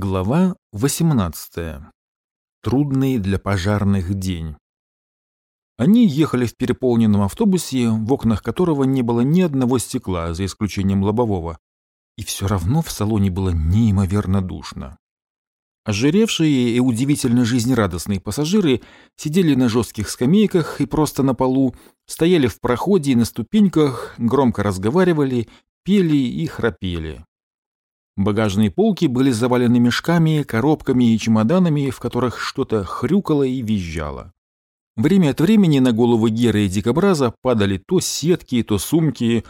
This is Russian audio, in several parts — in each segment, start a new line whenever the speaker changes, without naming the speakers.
Глава 18. Трудный для пожарных день. Они ехали в переполненном автобусе, в окнах которого не было ни одного стекла, за исключением лобового. И все равно в салоне было неимоверно душно. Ожиревшие и удивительно жизнерадостные пассажиры сидели на жестких скамейках и просто на полу, стояли в проходе и на ступеньках, громко разговаривали, пели и храпели. Багажные полки были завалены мешками, коробками и чемоданами, в которых что-то хрюкало и визжало. Время от времени на головы Геры и Дикобраза падали то сетки, то сумки,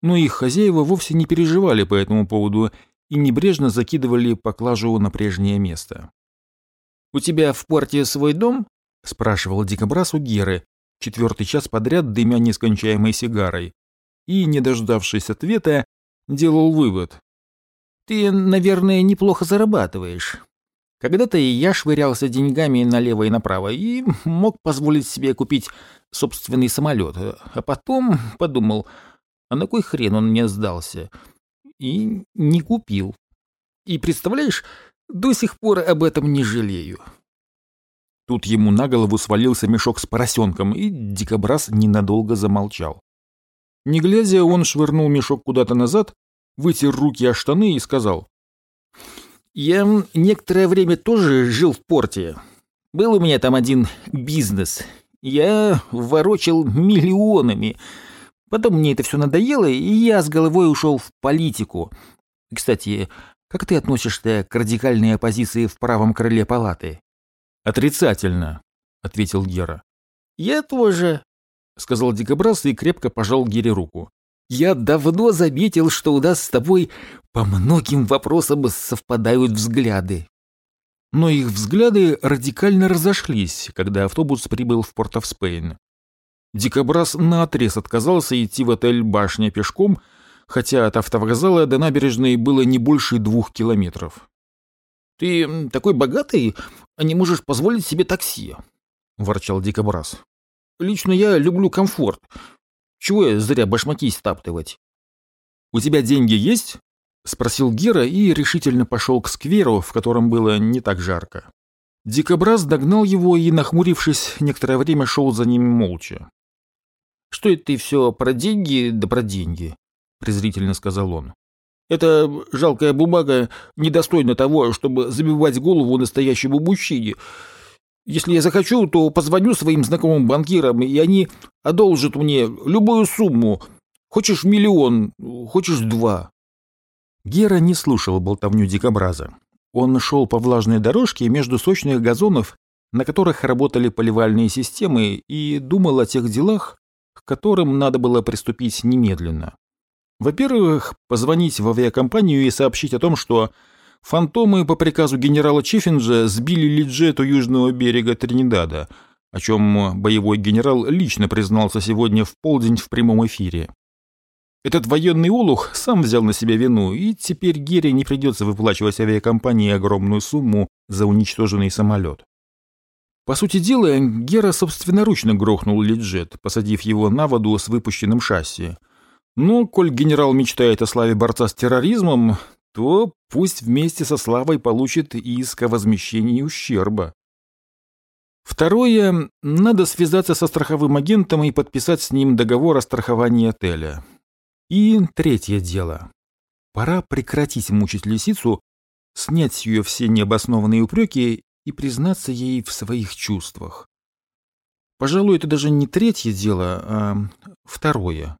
но их хозяева вовсе не переживали по этому поводу и небрежно закидывали поклажу на прежнее место.
«У тебя в порте свой дом?»
— спрашивал Дикобраз у Геры, четвертый час подряд дымя нескончаемой сигарой, и, не дождавшись ответа, делал вывод.
Ты, наверное, неплохо зарабатываешь. Когда-то и я швырялся деньгами налево и направо и мог позволить себе купить собственный самолет. А потом подумал, а на кой хрен он мне сдался? И не купил. И представляешь, до сих пор об этом не жалею.
Тут ему на голову свалился мешок с поросенком, и дикобраз ненадолго замолчал. Не глядя, он швырнул мешок куда-то назад, вытер руки о штаны и сказал.
«Я некоторое время тоже жил в порте. Был у меня там один бизнес. Я ворочил миллионами. Потом мне это все надоело, и я с головой ушел в политику. Кстати, как ты относишься к радикальной оппозиции в правом крыле палаты?»
«Отрицательно», — ответил Гера.
«Я тоже», — сказал Дикобраз и крепко пожал Гере руку. Я давно заметил, что у нас с тобой по многим вопросам совпадают взгляды.
Но их взгляды радикально разошлись, когда автобус прибыл в порт оф Спейн. Дикобраз наотрез отказался идти в отель «Башня» пешком, хотя от автовокзала до набережной было не больше двух километров.
«Ты такой богатый, а не можешь позволить себе такси», — ворчал Дикобраз. «Лично я люблю комфорт, чего зря башмаки стаптывать?
«У тебя деньги есть?» — спросил Гера и решительно пошел к скверу, в котором было не так жарко. Дикобраз догнал его и, нахмурившись, некоторое время шел за ним молча.
«Что это ты все про деньги да про деньги?» — презрительно сказал он. «Это жалкая бумага недостойна того, чтобы забивать голову настоящему мужчине. Если я захочу, то позвоню своим знакомым банкирам, и они одолжат мне любую сумму. Хочешь миллион, хочешь два».
Гера не слушал болтовню дикобраза. Он шел по влажной дорожке между сочных газонов, на которых работали поливальные системы, и думал о тех делах, к которым надо было приступить немедленно. Во-первых, позвонить в авиакомпанию и сообщить о том, что Фантомы по приказу генерала Чиффинджа сбили Лиджет у южного берега Тринидада, о чем боевой генерал лично признался сегодня в полдень в прямом эфире. Этот военный олух сам взял на себя вину, и теперь Гере не придется выплачивать авиакомпании огромную сумму за уничтоженный самолет. По сути дела, Гера собственноручно грохнул Лиджет, посадив его на воду с выпущенным шасси. Но, коль генерал мечтает о славе борца с терроризмом, то пусть вместе со Славой получит иск о возмещении ущерба. Второе, надо связаться со страховым агентом и подписать с ним договор о страховании отеля. И третье дело. Пора прекратить мучить лисицу, снять с ее все необоснованные упреки и признаться ей в своих чувствах. Пожалуй, это даже не третье дело, а второе.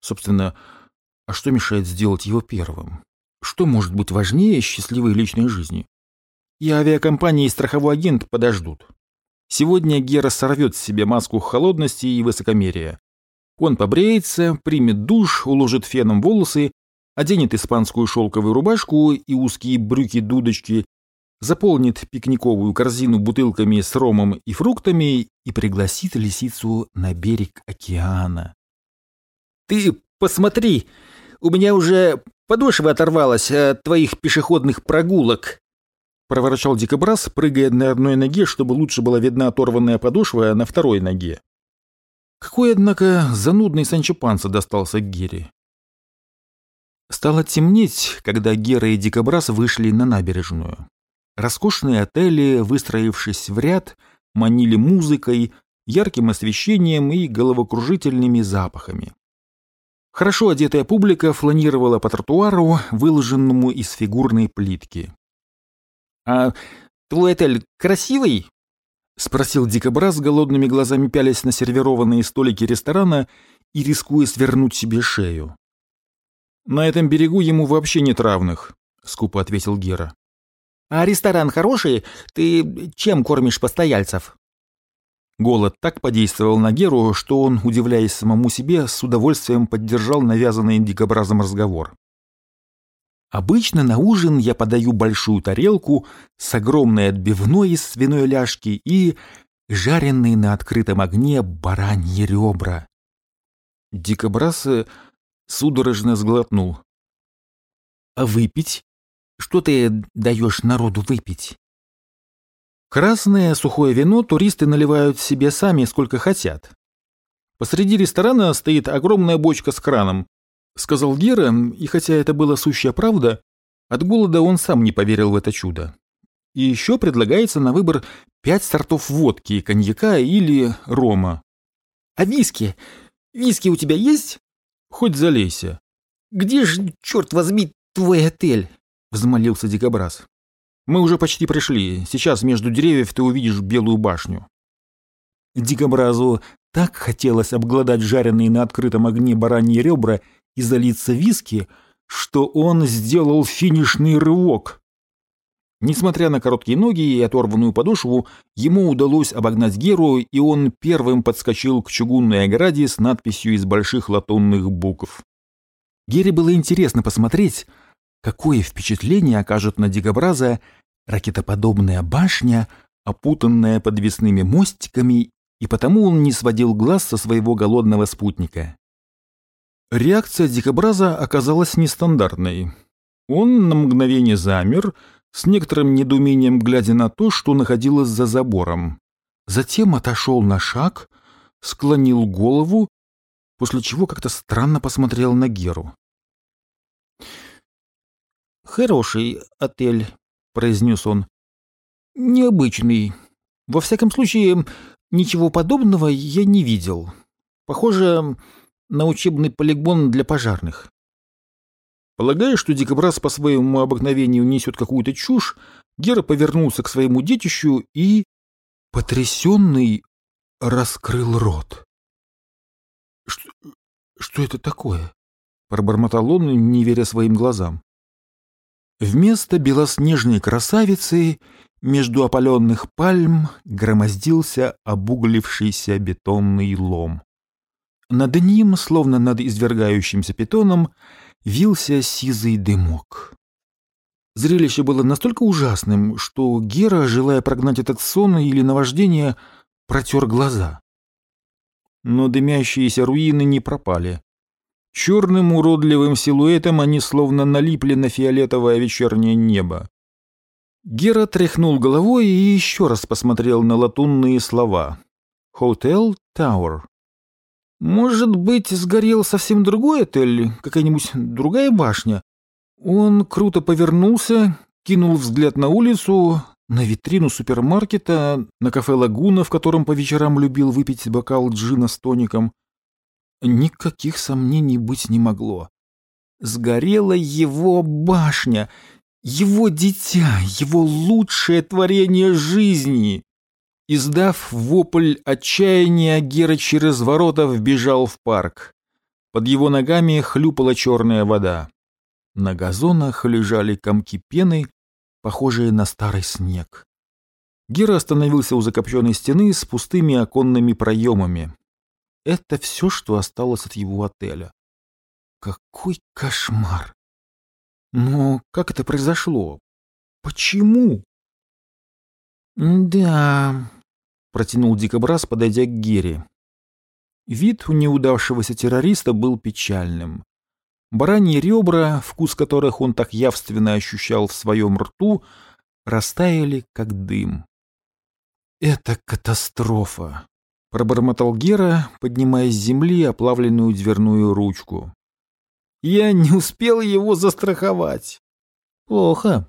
Собственно, а что мешает сделать его первым? Что может быть важнее счастливой личной жизни? И авиакомпания, и страховой агент подождут. Сегодня Гера сорвет с себя маску холодности и высокомерия. Он побреется, примет душ, уложит феном волосы, оденет испанскую шелковую рубашку и узкие брюки-дудочки, заполнит пикниковую корзину бутылками с ромом и фруктами и пригласит лисицу на берег океана.
«Ты посмотри, у меня уже Подошва оторвалась от твоих пешеходных прогулок.
Проворчал дикобраз, прыгая на одной ноге, чтобы лучше была видна оторванная подошва на второй ноге. Какой, однако, занудный Санчо Панса достался Гере. Стало темнеть, когда Гера и Дикобраз вышли на набережную. Роскошные отели, выстроившись в ряд, манили музыкой, ярким освещением и головокружительными запахами. Хорошо одетая публика фланировала по тротуару, выложенному из фигурной плитки.
«А твой отель красивый?»
— спросил Дикобраз, голодными глазами пялясь на сервированные столики ресторана и рискуя свернуть себе шею.
«На этом берегу ему вообще нет равных», — скупо ответил Гера.
«А ресторан хороший? Ты чем кормишь постояльцев?»
Голод так подействовал на Геру, что он, удивляясь самому себе, с удовольствием поддержал навязанный дикобразом разговор. Обычно на ужин я подаю большую тарелку с огромной отбивной из свиной ляжки и жареные на открытом огне бараньи ребра. Дикобраз э, судорожно сглотнул.
«А выпить? Что ты даешь народу выпить?»
Красное сухое вино туристы наливают себе сами сколько хотят. Посреди ресторана стоит огромная бочка с краном, — сказал Гера, и хотя это была сущая правда, от голода он сам не поверил в это чудо. И еще предлагается на выбор пять сортов водки, коньяка или рома.
«А виски? Виски у тебя есть?»
«Хоть залейся».
«Где же, черт возьми, твой отель?» — взмолился Дикобраз.
«Мы уже почти пришли. Сейчас между деревьев ты увидишь белую башню». Дикобразу так хотелось обглодать жареные на открытом огне бараньи ребра и залиться виски, что он сделал финишный рывок. Несмотря на короткие ноги и оторванную подошву, ему удалось обогнать Геру, и он первым подскочил к чугунной ограде с надписью из больших латунных букв. Гере было интересно посмотреть, какое впечатление окажет на дикобраза ракетоподобная башня, опутанная подвесными мостиками, и потому он не сводил глаз со своего голодного спутника. Реакция дикобраза оказалась нестандартной. Он на мгновение замер, с некоторым недоумением глядя на то, что находилось за забором. Затем отошел на шаг, склонил голову, после чего как-то странно посмотрел на Геру.
«Хороший отель», — произнес он. «Необычный. Во всяком случае, ничего подобного я не видел. Похоже, на учебный полигон для пожарных.
Полагая, что дикобраз по своему обыкновению несет какую-то чушь, Гера повернулся к своему детищу и, потрясенный, раскрыл рот. «Что, что это такое?» — пробормотал он, не веря своим глазам. Вместо белоснежной красавицы между опаленных пальм громоздился обуглившийся бетонный лом. Над ним, словно над извергающимся питоном, вился сизый дымок. Зрелище было настолько ужасным, что Гера, желая прогнать этот сон или наваждение, протер глаза. Но дымящиеся руины не пропали. Черным уродливым силуэтом они словно налипли на фиолетовое вечернее небо. Гера тряхнул головой и еще раз посмотрел на латунные слова. «Hotel Tower». Может быть, сгорел совсем другой отель, какая-нибудь другая башня? Он круто повернулся, кинул взгляд на улицу, на витрину супермаркета, на кафе «Лагуна», в котором по вечерам любил выпить бокал джина с тоником. Никаких сомнений быть не могло. Сгорела его башня, его дитя, его лучшее творение жизни. Издав вопль отчаяния, Гера через ворота вбежал в парк. Под его ногами хлюпала черная вода. На газонах лежали комки пены, похожие на старый снег. Гера остановился у закопченной стены с пустыми оконными проемами. Это все, что осталось от его отеля. Какой кошмар! Но как это произошло? Почему?
«Да,
протянул дикобраз, подойдя к Гере. Вид у неудавшегося террориста был печальным. Бараньи ребра, вкус которых он так явственно ощущал в своем рту, растаяли, как дым. «Это катастрофа!» — пробормотал Гера, поднимая с земли оплавленную дверную ручку.
Я не успел его застраховать.
Плохо,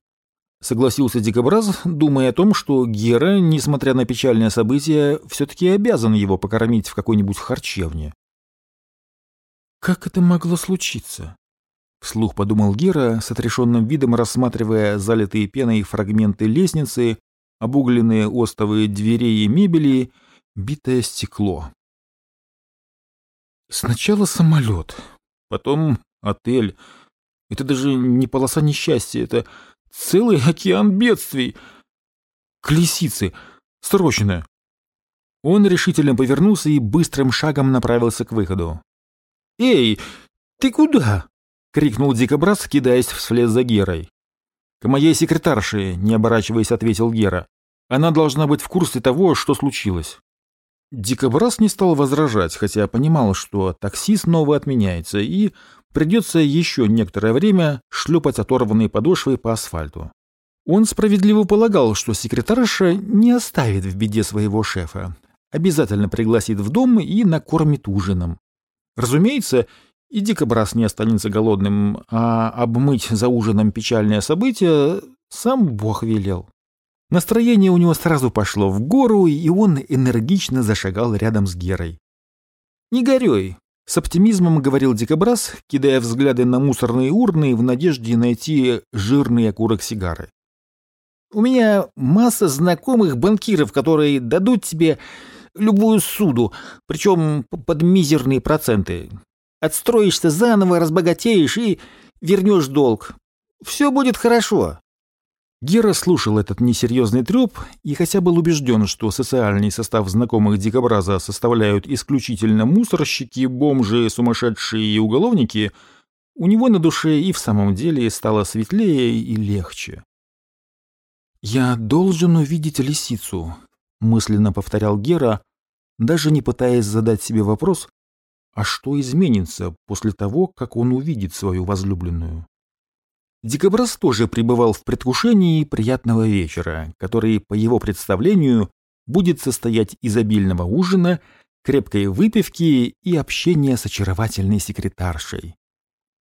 согласился Дикобраз, думая о том, что Гера, несмотря на печальное событие, все-таки обязан его покормить в какой-нибудь харчевне. Как это могло случиться? Вслух подумал Гера, с отрешенным видом рассматривая залитые пеной фрагменты лестницы, обугленные остовы дверей и мебели, битое стекло. Сначала самолет, потом отель. Это даже не полоса несчастья, это целый океан бедствий. К лисице. Срочно. Он решительно повернулся и быстрым шагом направился к выходу. «Эй, ты куда?» — крикнул Дикобраз, кидаясь вслед за Герой. «К моей секретарше», — не оборачиваясь, ответил Гера. «Она должна быть в курсе того, что случилось». Дикобраз не стал возражать, хотя понимал, что такси снова отменяется, и придется еще некоторое время шлепать оторванные подошвы по асфальту. Он справедливо полагал, что секретарша не оставит в беде своего шефа, обязательно пригласит в дом и накормит ужином. Разумеется, и дикобраз не останется голодным, а обмыть за ужином печальное событие сам Бог велел. Настроение у него сразу пошло в гору, и он энергично зашагал рядом с Герой. «Не горюй», — с оптимизмом говорил Дикобраз, кидая взгляды на мусорные урны в надежде найти жирный окурок сигары. «У меня масса знакомых банкиров, которые дадут тебе любую суду, причем под мизерные проценты. Отстроишься заново, разбогатеешь и вернешь долг. Все будет хорошо». Гера слушал этот несерьезный треп и хотя был убежден, что социальный состав знакомых дикобраза составляют исключительно мусорщики, бомжи, сумасшедшие и уголовники, у него на душе и в самом деле стало светлее и легче. «Я должен увидеть лисицу», — мысленно повторял Гера, даже не пытаясь задать себе вопрос, а что изменится после того, как он увидит свою возлюбленную. Дикобраз тоже пребывал в предвкушении приятного вечера, который, по его представлению, будет состоять из обильного ужина, крепкой выпивки и общения с очаровательной секретаршей.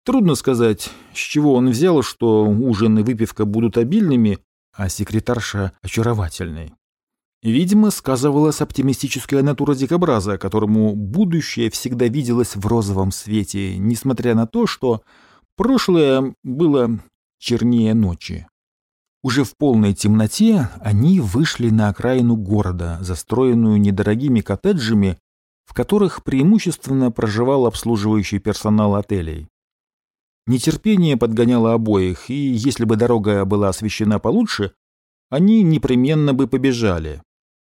Трудно сказать, с чего он взял, что ужин и выпивка будут обильными, а секретарша очаровательной. Видимо, сказывалась оптимистическая натура дикобраза, которому будущее всегда виделось в розовом свете, несмотря на то, что прошлое было чернее ночи. Уже в полной темноте они вышли на окраину города, застроенную недорогими коттеджами, в которых преимущественно проживал обслуживающий персонал отелей. Нетерпение подгоняло обоих, и если бы дорога была освещена получше, они непременно бы побежали.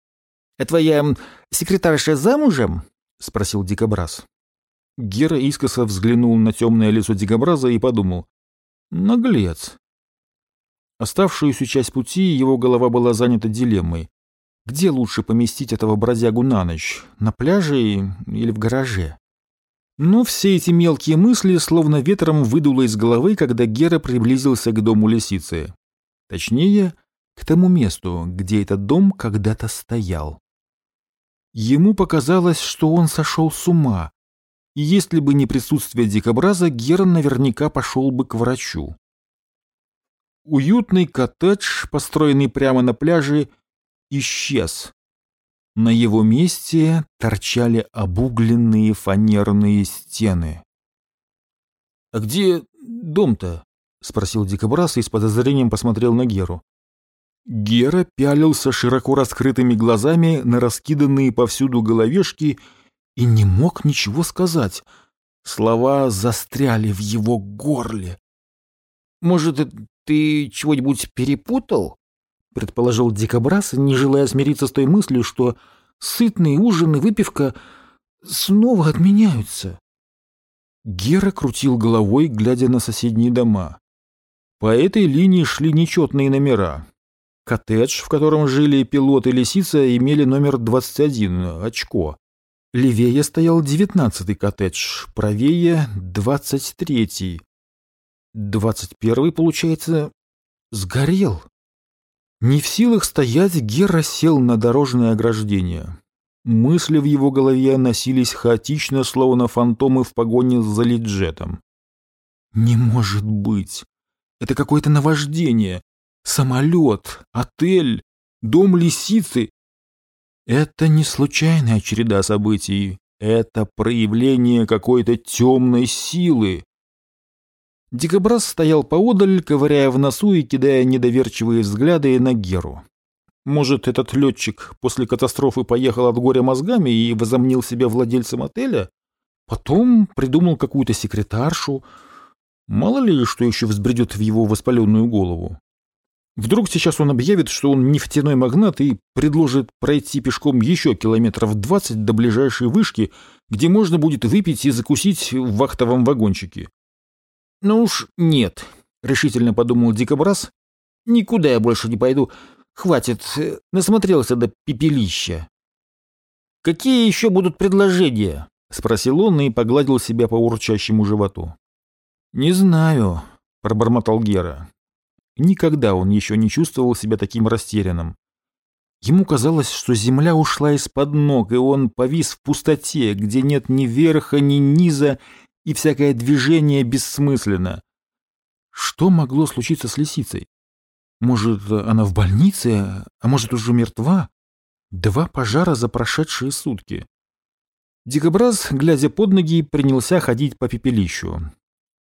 — А твоя секретарша замужем? — спросил Дикобраз. Гера искоса взглянул на темное лицо Дикобраза и подумал, Наглец. Оставшуюся часть пути его голова была занята дилеммой. Где лучше поместить этого бродягу на ночь? На пляже или в гараже? Но все эти мелкие мысли словно ветром выдуло из головы, когда Гера приблизился к дому лисицы. Точнее, к тому месту, где этот дом когда-то стоял. Ему показалось, что он сошел с ума, и если бы не присутствие дикобраза, Герн наверняка пошел бы к врачу. Уютный коттедж, построенный прямо на пляже, исчез. На его месте торчали обугленные фанерные стены. «А где дом-то?» — спросил дикобраз и с подозрением посмотрел на Геру. Гера пялился широко раскрытыми глазами на раскиданные повсюду головешки и не мог ничего сказать. Слова застряли в его горле.
«Может, ты чего-нибудь перепутал?» — предположил Дикобраз, не желая смириться с той мыслью, что сытный ужин и выпивка снова отменяются.
Гера крутил головой, глядя на соседние дома. По этой линии шли нечетные номера. Коттедж, в котором жили пилот и лисица, имели номер 21, очко. Левее стоял девятнадцатый коттедж, правее двадцать третий. Двадцать первый, получается, сгорел. Не в силах стоять, Гера сел на дорожное ограждение. Мысли в его голове носились хаотично, словно фантомы в погоне за лиджетом.
Не может быть. Это какое-то наваждение. Самолет, отель, дом лисицы. Это не случайная череда событий. Это проявление какой-то темной силы. Дикобраз стоял поодаль, ковыряя в носу и кидая недоверчивые взгляды на Геру. Может, этот летчик после катастрофы поехал от горя мозгами и возомнил себя владельцем отеля? Потом придумал какую-то секретаршу. Мало ли, что еще взбредет в его воспаленную голову. Вдруг сейчас он объявит, что он нефтяной магнат и предложит пройти пешком еще километров двадцать до ближайшей вышки, где можно будет выпить и закусить в вахтовом вагончике.
«Ну уж нет», — решительно подумал Дикобраз. «Никуда я больше не пойду. Хватит, насмотрелся до пепелища». «Какие еще будут предложения?» — спросил он и погладил себя по урчащему животу.
«Не знаю», — пробормотал Гера. Никогда он еще не чувствовал себя таким растерянным. Ему казалось, что земля ушла из-под ног, и он повис в пустоте, где нет ни верха, ни низа, и всякое движение бессмысленно. Что могло случиться с лисицей? Может, она в больнице, а может, уже мертва? Два пожара за прошедшие сутки. Дикобраз, глядя под ноги, принялся ходить по пепелищу.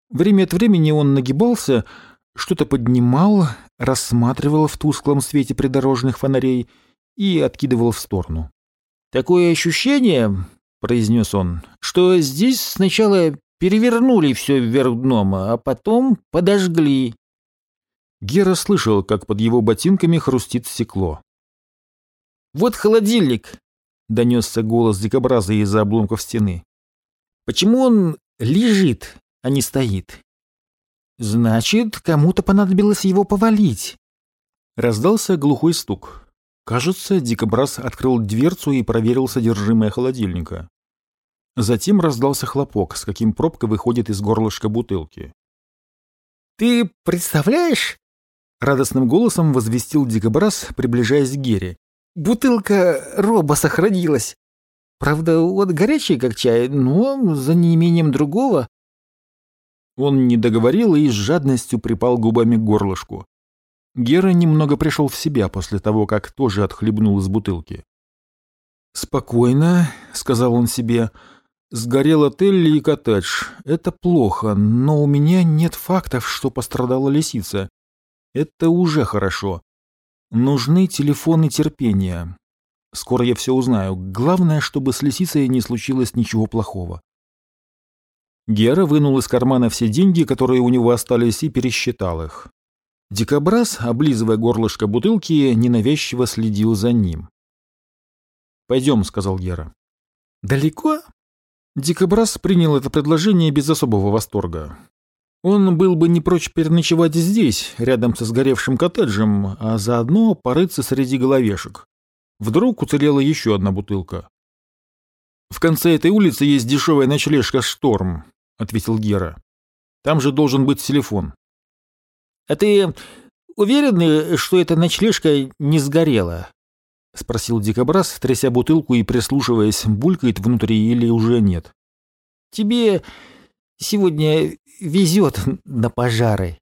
Время от времени он нагибался, что-то поднимал, рассматривал в тусклом свете придорожных фонарей и откидывал в сторону.
«Такое ощущение, — произнес он, — что здесь сначала перевернули все вверх дном, а потом подожгли».
Гера слышал, как под его ботинками хрустит стекло.
«Вот холодильник!» — донесся голос дикобраза из-за обломков стены. «Почему он лежит, а не стоит?» Значит, кому-то понадобилось его повалить.
Раздался глухой стук. Кажется, дикобраз открыл дверцу и проверил содержимое холодильника. Затем раздался хлопок, с каким пробка выходит из горлышка бутылки.
«Ты представляешь?» — радостным голосом возвестил дикобраз, приближаясь к Гере. «Бутылка роба сохранилась. Правда, вот горячий, как чай, но за неимением другого
он не договорил и с жадностью припал губами к горлышку. Гера немного пришел в себя после того, как тоже отхлебнул из бутылки. «Спокойно», — сказал он себе, — «сгорел отель и коттедж. Это плохо, но у меня нет фактов, что пострадала лисица. Это уже хорошо. Нужны телефоны терпения. Скоро я все узнаю. Главное, чтобы с лисицей не случилось ничего плохого». Гера вынул из кармана все деньги, которые у него остались, и пересчитал их. Дикобраз, облизывая горлышко бутылки, ненавязчиво следил за ним. «Пойдем», — сказал Гера.
«Далеко?»
Дикобраз принял это предложение без особого восторга. Он был бы не прочь переночевать здесь, рядом со сгоревшим коттеджем, а заодно порыться среди головешек. Вдруг уцелела еще одна бутылка. В конце этой улицы есть дешевая ночлежка «Шторм», — ответил Гера. «Там же должен быть телефон».
«А ты уверен, что эта ночлежка не сгорела?» — спросил Дикобраз, тряся бутылку и прислушиваясь, булькает внутри или уже нет. «Тебе сегодня везет на пожары».